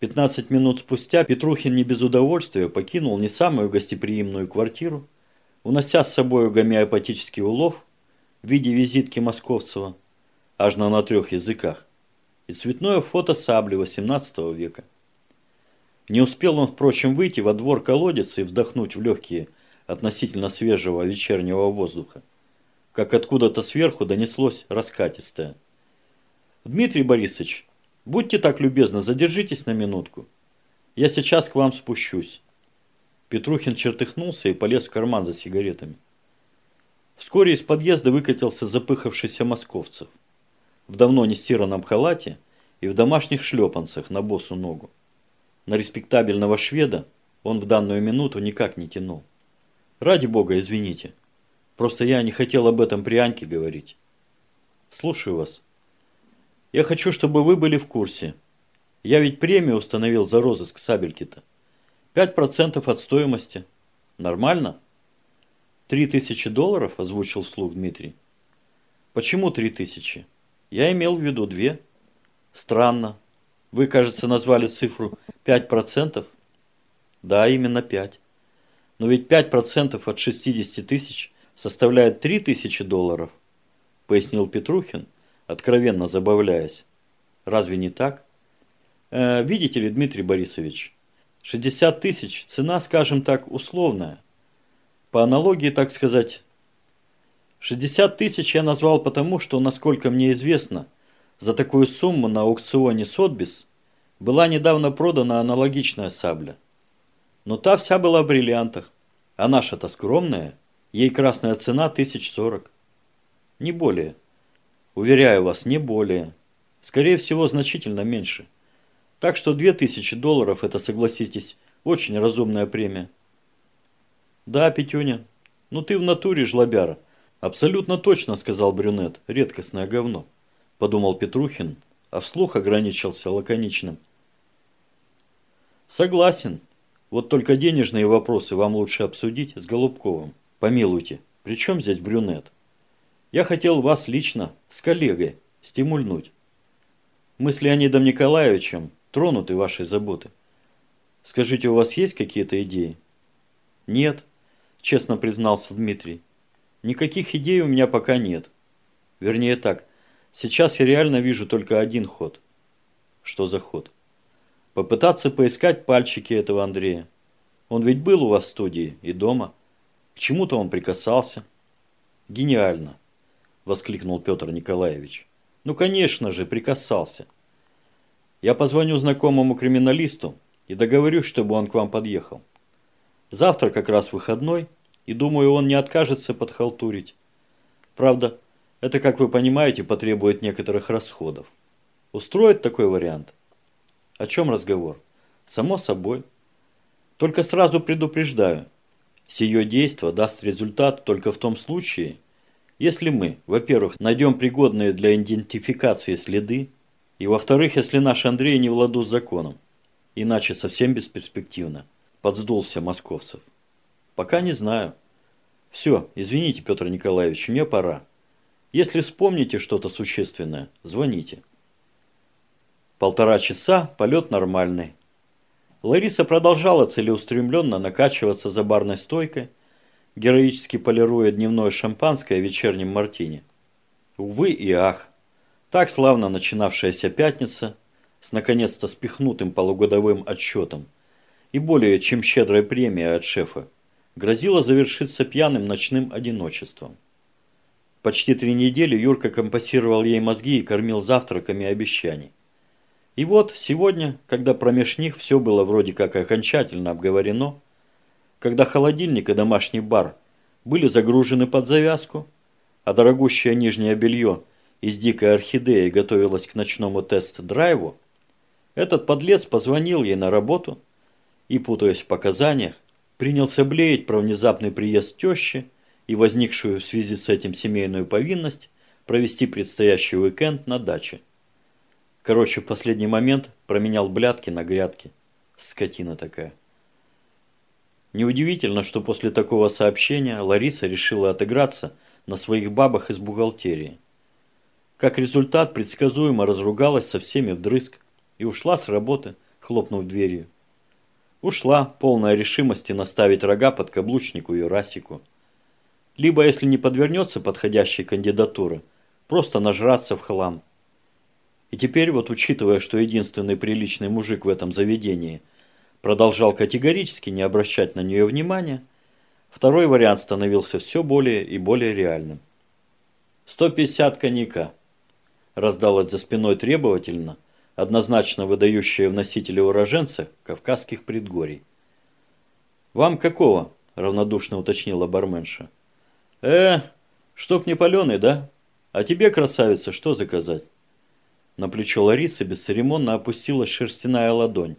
15 минут спустя Петрухин не без удовольствия покинул не самую гостеприимную квартиру, унося с собой гомеопатический улов в виде визитки Московцева, аж на, на трех языках, и цветное фото сабли XVIII века. Не успел он, впрочем, выйти во двор колодец и вдохнуть в легкие относительно свежего вечернего воздуха, как откуда-то сверху донеслось раскатистое. «Дмитрий Борисович, будьте так любезны, задержитесь на минутку. Я сейчас к вам спущусь». Петрухин чертыхнулся и полез в карман за сигаретами. Вскоре из подъезда выкатился запыхавшийся московцев в давно нестиранном халате и в домашних шлепанцах на босу ногу. На респектабельного шведа он в данную минуту никак не тянул. Ради бога, извините. Просто я не хотел об этом при Аньке говорить. Слушаю вас. Я хочу, чтобы вы были в курсе. Я ведь премию установил за розыск Сабелькита. 5% от стоимости. Нормально? Три тысячи долларов, озвучил вслух Дмитрий. Почему три тысячи? Я имел в виду две. Странно. Вы, кажется, назвали цифру 5%? Да, именно 5. Но ведь 5% от 60 тысяч составляет 3 тысячи долларов, пояснил Петрухин, откровенно забавляясь. Разве не так? Э, видите ли, Дмитрий Борисович, 60 тысяч – цена, скажем так, условная. По аналогии, так сказать, 60 тысяч я назвал потому, что, насколько мне известно, за такую сумму на аукционе Сотбис была недавно продана аналогичная сабля. Но та вся была в бриллиантах, а наша-то скромная, ей красная цена 1040. Не более. Уверяю вас, не более. Скорее всего, значительно меньше. Так что 2000 долларов – это, согласитесь, очень разумная премия. Да, Петюня, ну ты в натуре жлобяра. Абсолютно точно, сказал брюнет, редкостное говно. Подумал Петрухин, а вслух ограничился лаконичным. Согласен. Вот только денежные вопросы вам лучше обсудить с Голубковым. Помилуйте, при здесь брюнет? Я хотел вас лично, с коллегой, стимульнуть. Мы с Леонидом Николаевичем тронуты вашей заботы. Скажите, у вас есть какие-то идеи? Нет, честно признался Дмитрий. Никаких идей у меня пока нет. Вернее так, сейчас я реально вижу только один ход. Что за ход? Попытаться поискать пальчики этого Андрея. Он ведь был у вас в студии и дома. К чему-то он прикасался. Гениально, воскликнул Петр Николаевич. Ну, конечно же, прикасался. Я позвоню знакомому криминалисту и договорюсь, чтобы он к вам подъехал. Завтра как раз выходной, и думаю, он не откажется подхалтурить. Правда, это, как вы понимаете, потребует некоторых расходов. Устроит такой вариант? О чем разговор? Само собой. Только сразу предупреждаю. Сие действо даст результат только в том случае, если мы, во-первых, найдем пригодные для идентификации следы, и во-вторых, если наш Андрей не в ладу с законом. Иначе совсем бесперспективно. Подсдулся Московцев. Пока не знаю. Все, извините, Петр Николаевич, мне пора. Если вспомните что-то существенное, звоните. Полтора часа, полет нормальный. Лариса продолжала целеустремленно накачиваться за барной стойкой, героически полируя дневное шампанское вечерним мартини. Увы и ах, так славно начинавшаяся пятница с наконец-то спихнутым полугодовым отчетом и более чем щедрой премией от шефа грозила завершиться пьяным ночным одиночеством. Почти три недели Юрка компасировал ей мозги и кормил завтраками обещаний. И вот сегодня, когда промеж них все было вроде как окончательно обговорено, когда холодильник и домашний бар были загружены под завязку, а дорогущее нижнее белье из дикой орхидеи готовилось к ночному тест-драйву, этот подлец позвонил ей на работу и, путаясь в показаниях, принялся блеять про внезапный приезд тещи и возникшую в связи с этим семейную повинность провести предстоящий уикенд на даче. Короче, в последний момент променял блядки на грядки. Скотина такая. Неудивительно, что после такого сообщения Лариса решила отыграться на своих бабах из бухгалтерии. Как результат, предсказуемо разругалась со всеми вдрызг и ушла с работы, хлопнув дверью. Ушла, полная решимости наставить рога под каблучнику и Расику. Либо, если не подвернется подходящей кандидатуры, просто нажраться в хлам. И теперь вот, учитывая, что единственный приличный мужик в этом заведении продолжал категорически не обращать на нее внимания, второй вариант становился все более и более реальным. «150 коньяка», – раздалось за спиной требовательно – однозначно выдающее в носителе уроженца кавказских предгорий. «Вам какого?» – равнодушно уточнила барменша. «Э, чтоб не паленый, да? А тебе, красавица, что заказать?» На плечо Ларисы бесцеремонно опустилась шерстяная ладонь.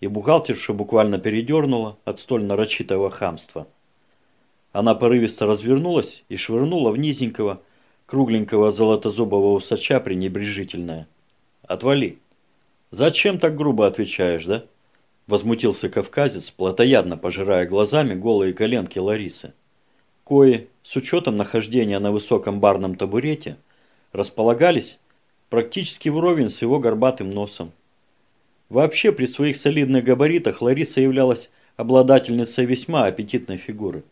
И бухгалтерша буквально передернула от столь нарочитого хамства. Она порывисто развернулась и швырнула в низенького, кругленького золотозубого усача пренебрежительное. Отвали. Зачем так грубо отвечаешь, да? Возмутился кавказец, плотоядно пожирая глазами голые коленки Ларисы. Кои, с учетом нахождения на высоком барном табурете, располагались практически вровень с его горбатым носом. Вообще, при своих солидных габаритах Лариса являлась обладательницей весьма аппетитной фигуры.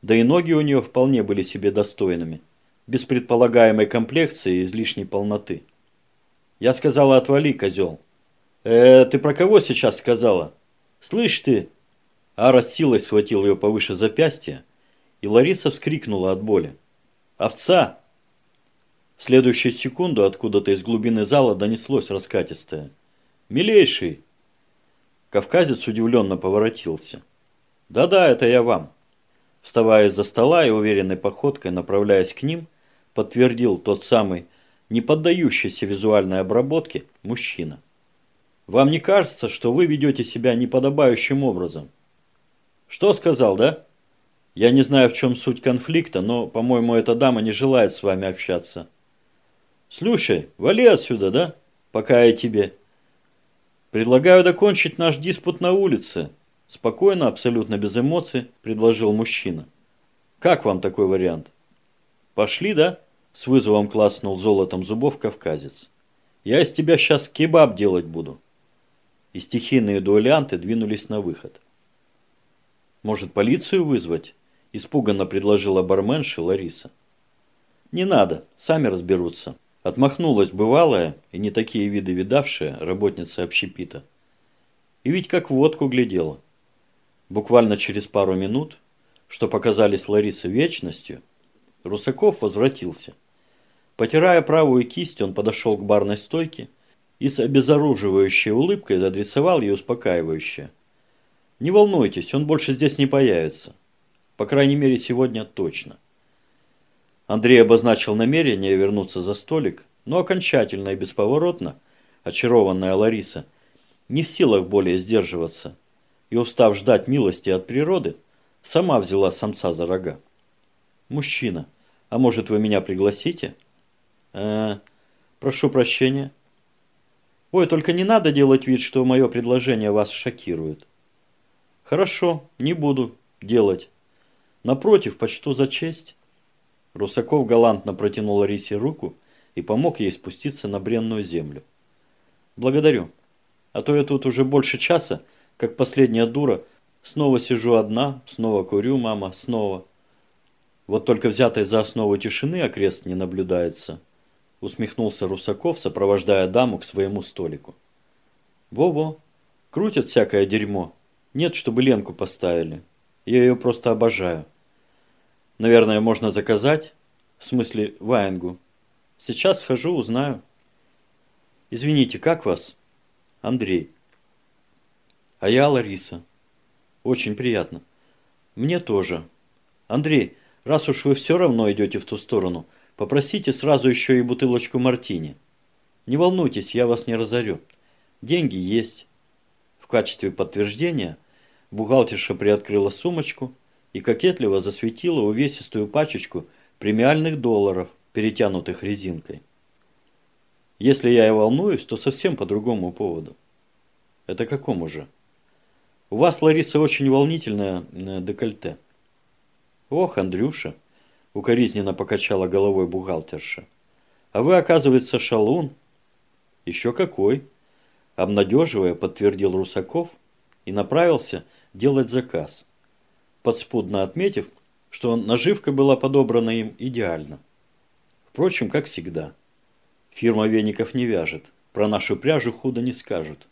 Да и ноги у нее вполне были себе достойными, без предполагаемой комплекции и излишней полноты. Я сказала, отвали, козел. Э, ты про кого сейчас сказала? Слышь ты? Ара с силой схватил ее повыше запястья, и Лариса вскрикнула от боли. Овца! В следующую секунду откуда-то из глубины зала донеслось раскатистое. «Милейший!» Кавказец удивленно поворотился. «Да-да, это я вам». Вставая из-за стола и уверенной походкой направляясь к ним, подтвердил тот самый не поддающийся визуальной обработке мужчина. Вам не кажется, что вы ведете себя неподобающим образом? Что сказал, да? Я не знаю, в чем суть конфликта, но, по-моему, эта дама не желает с вами общаться. Слушай, вали отсюда, да? Пока я тебе. Предлагаю докончить наш диспут на улице. Спокойно, абсолютно без эмоций, предложил мужчина. Как вам такой вариант? Пошли, да? С вызовом класснул золотом зубов кавказец. «Я из тебя сейчас кебаб делать буду». И стихийные дуэлянты двинулись на выход. «Может, полицию вызвать?» – испуганно предложила барменша Лариса. «Не надо, сами разберутся», – отмахнулась бывалая и не такие виды видавшая работница общепита. И ведь как водку глядела. Буквально через пару минут, что показались Ларисе вечностью, Русаков возвратился. Потирая правую кисть, он подошел к барной стойке и с обезоруживающей улыбкой адресовал ей успокаивающее. «Не волнуйтесь, он больше здесь не появится. По крайней мере, сегодня точно». Андрей обозначил намерение вернуться за столик, но окончательно и бесповоротно, очарованная Лариса, не в силах более сдерживаться, и, устав ждать милости от природы, сама взяла самца за рога. «Мужчина, а может вы меня пригласите?» Э, прошу прощения. Ой, только не надо делать вид, что мое предложение вас шокирует. Хорошо, не буду делать. Напротив, почту за честь. Русаков галантно протянул Ларисе руку и помог ей спуститься на бренную землю. Благодарю. А то я тут уже больше часа, как последняя дура, снова сижу одна, снова курю, мама, снова. Вот только взятой за основу тишины окрест не наблюдается усмехнулся Русаков, сопровождая даму к своему столику. Во-во, крутят всякое дерьмо. Нет, чтобы Ленку поставили. Я ее просто обожаю. Наверное, можно заказать. В смысле, Ваенгу. Сейчас схожу, узнаю. Извините, как вас? Андрей. А я Лариса. Очень приятно. Мне тоже. Андрей, раз уж вы все равно идете в ту сторону – Попросите сразу еще и бутылочку мартини. Не волнуйтесь, я вас не разорю. Деньги есть. В качестве подтверждения бухгалтерша приоткрыла сумочку и кокетливо засветила увесистую пачечку премиальных долларов, перетянутых резинкой. Если я и волнуюсь, то совсем по другому поводу. Это какому же? У вас, Лариса, очень волнительное э, декольте. Ох, Андрюша, Укоризненно покачала головой бухгалтерша. А вы, оказывается, шалун. Еще какой. Обнадеживая, подтвердил Русаков и направился делать заказ, подспудно отметив, что наживка была подобрана им идеально. Впрочем, как всегда. Фирма веников не вяжет, про нашу пряжу худо не скажут.